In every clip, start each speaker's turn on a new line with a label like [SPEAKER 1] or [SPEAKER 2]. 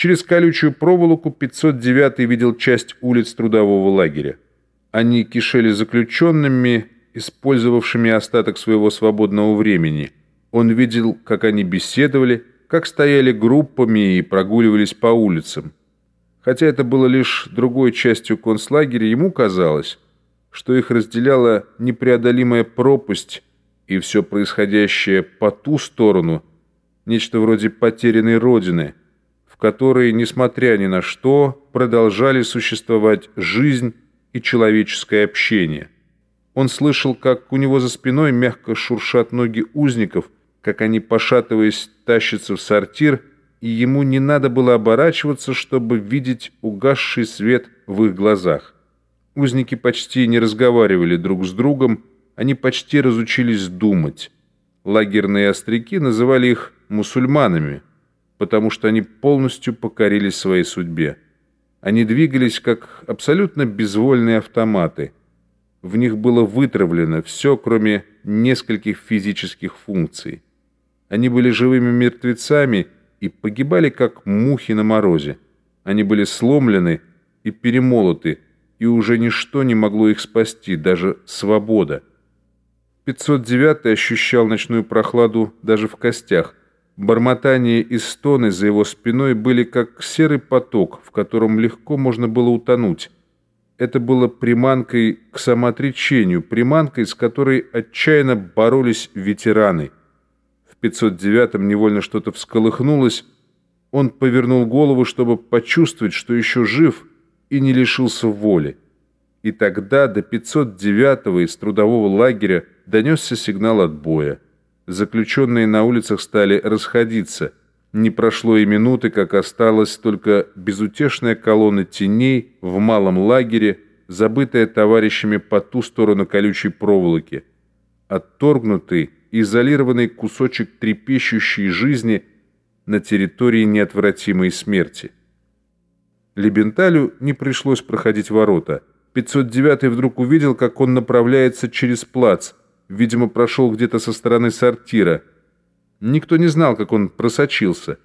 [SPEAKER 1] Через колючую проволоку 509 видел часть улиц трудового лагеря. Они кишели заключенными, использовавшими остаток своего свободного времени. Он видел, как они беседовали, как стояли группами и прогуливались по улицам. Хотя это было лишь другой частью концлагеря, ему казалось, что их разделяла непреодолимая пропасть и все происходящее по ту сторону, нечто вроде потерянной родины, которой, несмотря ни на что, продолжали существовать жизнь и человеческое общение. Он слышал, как у него за спиной мягко шуршат ноги узников, как они, пошатываясь, тащатся в сортир, и ему не надо было оборачиваться, чтобы видеть угасший свет в их глазах. Узники почти не разговаривали друг с другом, они почти разучились думать. Лагерные остряки называли их мусульманами, потому что они полностью покорились своей судьбе. Они двигались как абсолютно безвольные автоматы. В них было вытравлено все, кроме нескольких физических функций. Они были живыми мертвецами и погибали, как мухи на морозе. Они были сломлены и перемолоты, и уже ничто не могло их спасти, даже свобода. 509 ощущал ночную прохладу даже в костях. Бормотание и стоны за его спиной были как серый поток, в котором легко можно было утонуть. Это было приманкой к самоотречению, приманкой, с которой отчаянно боролись ветераны – 509-м невольно что-то всколыхнулось. Он повернул голову, чтобы почувствовать, что еще жив и не лишился воли. И тогда до 509-го из трудового лагеря донесся сигнал отбоя. Заключенные на улицах стали расходиться. Не прошло и минуты, как осталась только безутешная колонна теней в малом лагере, забытая товарищами по ту сторону колючей проволоки. Отторгнутый, изолированный кусочек трепещущей жизни на территории неотвратимой смерти. Лебенталю не пришлось проходить ворота. 509 вдруг увидел, как он направляется через плац. Видимо, прошел где-то со стороны сортира. Никто не знал, как он просочился.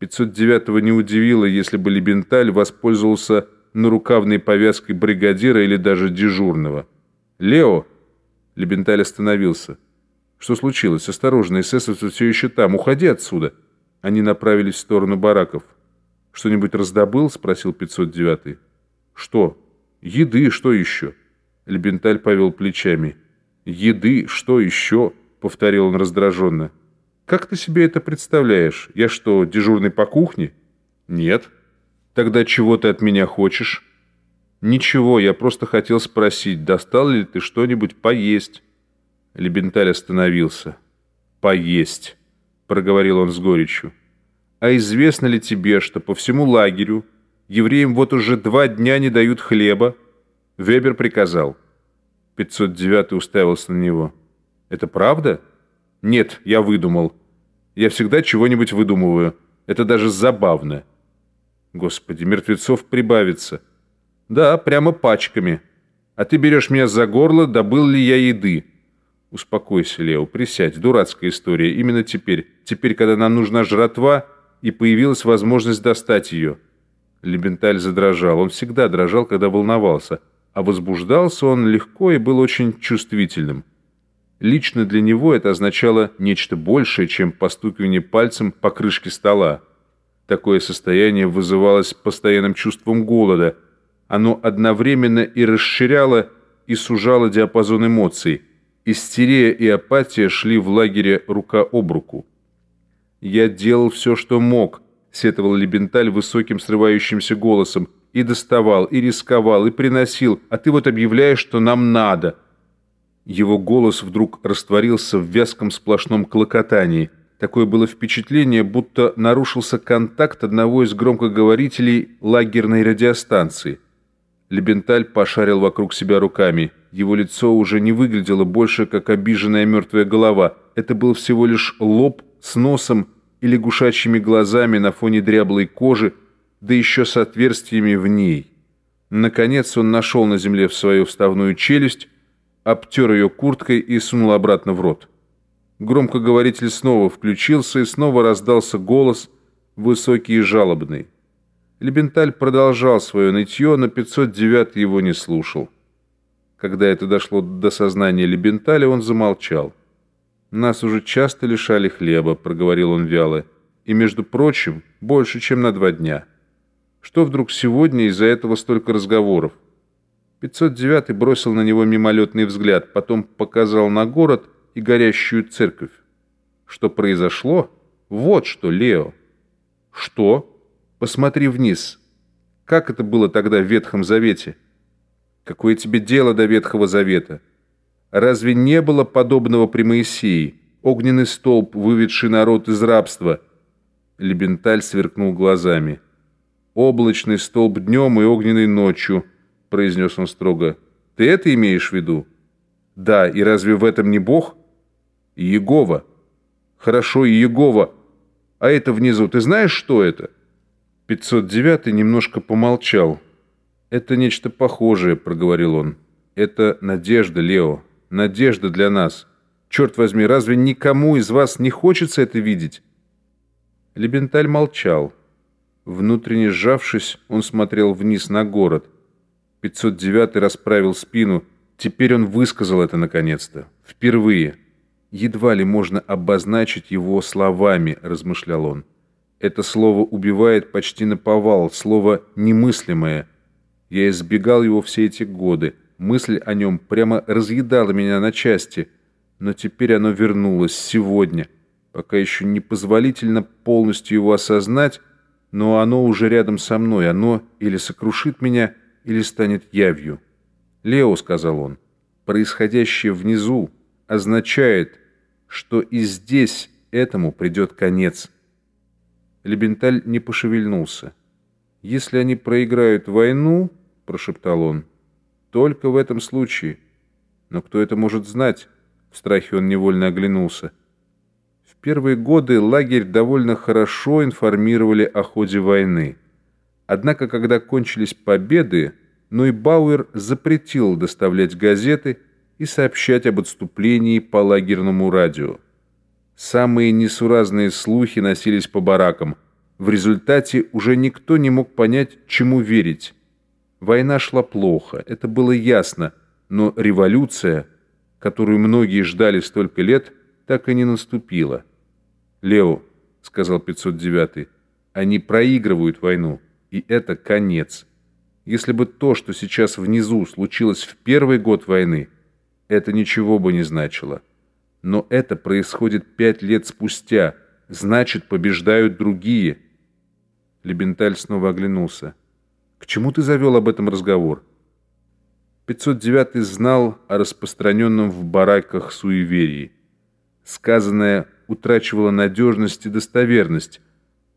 [SPEAKER 1] 509-го не удивило, если бы Лебенталь воспользовался нарукавной повязкой бригадира или даже дежурного. «Лео!» Лебенталь остановился. «Что случилось? Осторожно, эсэсовцы все еще там. Уходи отсюда!» Они направились в сторону бараков. «Что-нибудь раздобыл?» — спросил 509-й. «Что? Еды, что еще?» Лебенталь повел плечами. «Еды, что еще?» — повторил он раздраженно. «Как ты себе это представляешь? Я что, дежурный по кухне?» «Нет». «Тогда чего ты от меня хочешь?» «Ничего, я просто хотел спросить, достал ли ты что-нибудь поесть?» Лебенталь остановился. «Поесть», — проговорил он с горечью. «А известно ли тебе, что по всему лагерю евреям вот уже два дня не дают хлеба?» Вебер приказал. 509 уставился на него. «Это правда?» «Нет, я выдумал. Я всегда чего-нибудь выдумываю. Это даже забавно». «Господи, мертвецов прибавится». «Да, прямо пачками. А ты берешь меня за горло, добыл ли я еды?» «Успокойся, Лео, присядь. Дурацкая история. Именно теперь. Теперь, когда нам нужна жратва, и появилась возможность достать ее». Лебенталь задрожал. Он всегда дрожал, когда волновался. А возбуждался он легко и был очень чувствительным. Лично для него это означало нечто большее, чем постукивание пальцем по крышке стола. Такое состояние вызывалось постоянным чувством голода. Оно одновременно и расширяло, и сужало диапазон эмоций – Истерия и апатия шли в лагере рука об руку. «Я делал все, что мог», — сетовал Лебенталь высоким срывающимся голосом, «и доставал, и рисковал, и приносил, а ты вот объявляешь, что нам надо». Его голос вдруг растворился в вязком сплошном клокотании. Такое было впечатление, будто нарушился контакт одного из громкоговорителей лагерной радиостанции. Лебенталь пошарил вокруг себя руками — его лицо уже не выглядело больше, как обиженная мертвая голова. Это был всего лишь лоб с носом и лягушачьими глазами на фоне дряблой кожи, да еще с отверстиями в ней. Наконец он нашел на земле свою вставную челюсть, обтер ее курткой и сунул обратно в рот. Громкоговоритель снова включился, и снова раздался голос, высокий и жалобный. Лебенталь продолжал свое нытье, но 509 его не слушал. Когда это дошло до сознания Лебенталя, он замолчал. «Нас уже часто лишали хлеба», — проговорил он вяло, «и, между прочим, больше, чем на два дня. Что вдруг сегодня из-за этого столько разговоров?» 509 бросил на него мимолетный взгляд, потом показал на город и горящую церковь. «Что произошло? Вот что, Лео!» «Что?» «Посмотри вниз. Как это было тогда в Ветхом Завете?» Какое тебе дело до Ветхого Завета? Разве не было подобного при Моисее? Огненный столб, выведший народ из рабства. Лебенталь сверкнул глазами. «Облачный столб днем и огненный ночью», — произнес он строго. «Ты это имеешь в виду?» «Да, и разве в этом не Бог?» «Иегова». «Хорошо, Иегова. А это внизу, ты знаешь, что это?» 509 немножко помолчал. «Это нечто похожее», — проговорил он. «Это надежда, Лео. Надежда для нас. Черт возьми, разве никому из вас не хочется это видеть?» Лебенталь молчал. Внутренне сжавшись, он смотрел вниз на город. 509 расправил спину. Теперь он высказал это наконец-то. Впервые. Едва ли можно обозначить его словами, размышлял он. Это слово убивает почти наповал, слово «немыслимое», я избегал его все эти годы. Мысль о нем прямо разъедала меня на части. Но теперь оно вернулось сегодня. Пока еще непозволительно полностью его осознать, но оно уже рядом со мной. Оно или сокрушит меня, или станет явью. «Лео», — сказал он, — «происходящее внизу означает, что и здесь этому придет конец». Лебенталь не пошевельнулся. «Если они проиграют войну...» — прошептал он. «Только в этом случае. Но кто это может знать?» В страхе он невольно оглянулся. Первые годы лагерь довольно хорошо информировали о ходе войны. Однако, когда кончились победы, Нойбауэр запретил доставлять газеты и сообщать об отступлении по лагерному радио. Самые несуразные слухи носились по баракам. В результате уже никто не мог понять, чему верить Война шла плохо, это было ясно, но революция, которую многие ждали столько лет, так и не наступила. «Лео», — сказал 509 они проигрывают войну, и это конец. Если бы то, что сейчас внизу, случилось в первый год войны, это ничего бы не значило. Но это происходит пять лет спустя, значит, побеждают другие. Лебенталь снова оглянулся. К чему ты завел об этом разговор? 509 знал о распространенном в бараках суеверии. Сказанное утрачивало надежность и достоверность,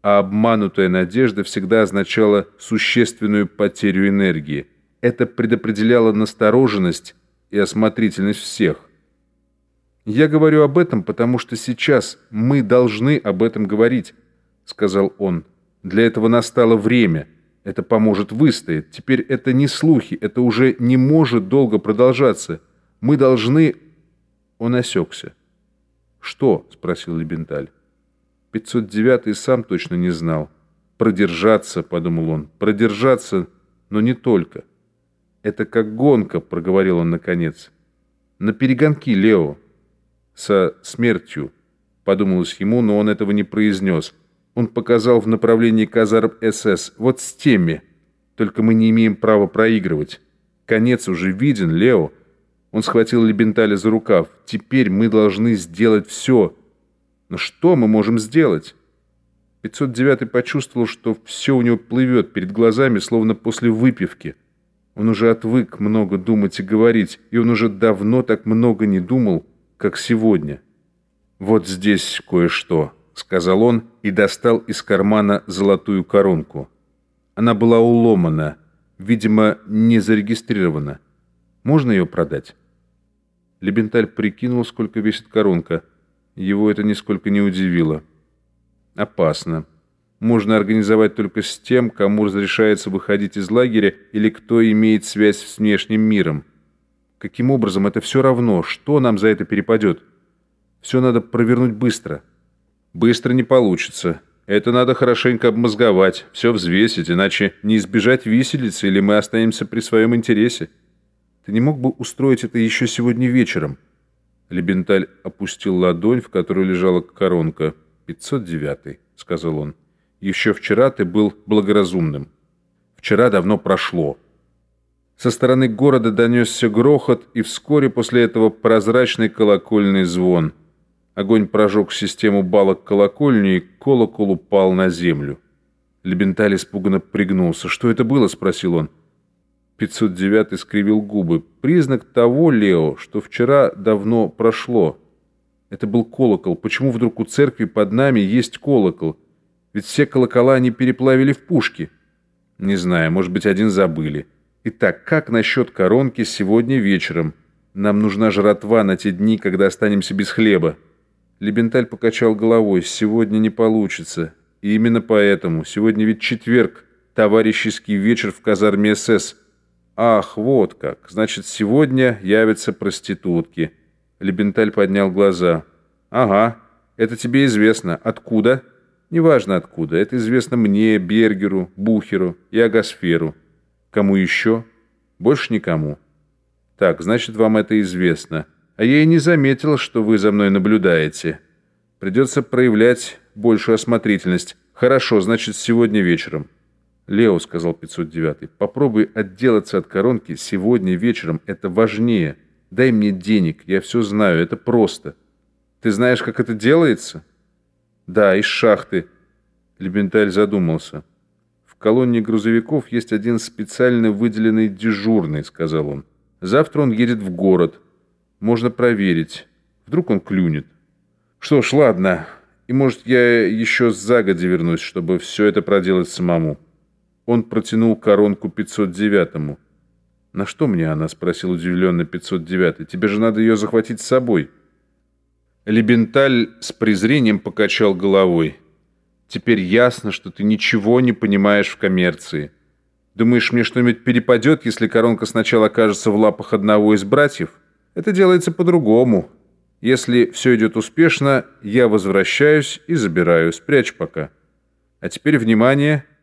[SPEAKER 1] а обманутая надежда всегда означала существенную потерю энергии. Это предопределяло настороженность и осмотрительность всех. «Я говорю об этом, потому что сейчас мы должны об этом говорить», — сказал он. «Для этого настало время». Это поможет выстоять. Теперь это не слухи, это уже не может долго продолжаться. Мы должны...» Он осекся. «Что?» — спросил Лебенталь. 509-й сам точно не знал. «Продержаться», — подумал он, — «продержаться, но не только». «Это как гонка», — проговорил он наконец. «На перегонки, Лео». «Со смертью», — подумалось ему, но он этого не произнес. Он показал в направлении казарм СС. Вот с теми. Только мы не имеем права проигрывать. Конец уже виден, Лео. Он схватил Лебенталя за рукав. Теперь мы должны сделать все. Но что мы можем сделать? 509 почувствовал, что все у него плывет перед глазами, словно после выпивки. Он уже отвык много думать и говорить, и он уже давно так много не думал, как сегодня. Вот здесь кое-что. — сказал он и достал из кармана золотую коронку. Она была уломана, видимо, не зарегистрирована. Можно ее продать? Лебенталь прикинул, сколько весит коронка. Его это нисколько не удивило. Опасно. Можно организовать только с тем, кому разрешается выходить из лагеря или кто имеет связь с внешним миром. Каким образом, это все равно, что нам за это перепадет? Все надо провернуть быстро. Быстро не получится. Это надо хорошенько обмозговать, все взвесить, иначе не избежать виселицы, или мы останемся при своем интересе. Ты не мог бы устроить это еще сегодня вечером?» Лебенталь опустил ладонь, в которой лежала коронка. «509», — сказал он. «Еще вчера ты был благоразумным. Вчера давно прошло». Со стороны города донесся грохот, и вскоре после этого прозрачный колокольный звон. Огонь прожег систему балок колокольни, и колокол упал на землю. Лебенталь испуганно пригнулся. «Что это было?» — спросил он. 509 скривил губы. «Признак того, Лео, что вчера давно прошло. Это был колокол. Почему вдруг у церкви под нами есть колокол? Ведь все колокола они переплавили в пушки». «Не знаю, может быть, один забыли». Итак, как насчет коронки сегодня вечером? Нам нужна жратва на те дни, когда останемся без хлеба. Лебенталь покачал головой. Сегодня не получится. И именно поэтому. Сегодня ведь четверг. Товарищеский вечер в казарме СС. Ах, вот как. Значит, сегодня явятся проститутки. Лебенталь поднял глаза. Ага, это тебе известно. Откуда? Неважно откуда. Это известно мне, Бергеру, Бухеру и Агосферу. Кому еще? Больше никому. Так, значит, вам это известно. А я и не заметил, что вы за мной наблюдаете. Придется проявлять большую осмотрительность. Хорошо, значит, сегодня вечером. Лео, сказал 509, попробуй отделаться от коронки сегодня вечером. Это важнее. Дай мне денег, я все знаю, это просто. Ты знаешь, как это делается? Да, из шахты. Лебенталь задумался. «В колонне грузовиков есть один специально выделенный дежурный», — сказал он. «Завтра он едет в город. Можно проверить. Вдруг он клюнет». «Что ж, ладно. И, может, я еще загоди вернусь, чтобы все это проделать самому». Он протянул коронку 509-му. «На что мне она?» — спросил удивленно 509-й. «Тебе же надо ее захватить с собой». Лебенталь с презрением покачал головой. Теперь ясно, что ты ничего не понимаешь в коммерции. Думаешь, мне что-нибудь перепадет, если коронка сначала окажется в лапах одного из братьев? Это делается по-другому. Если все идет успешно, я возвращаюсь и забираю. Спрячь пока. А теперь внимание —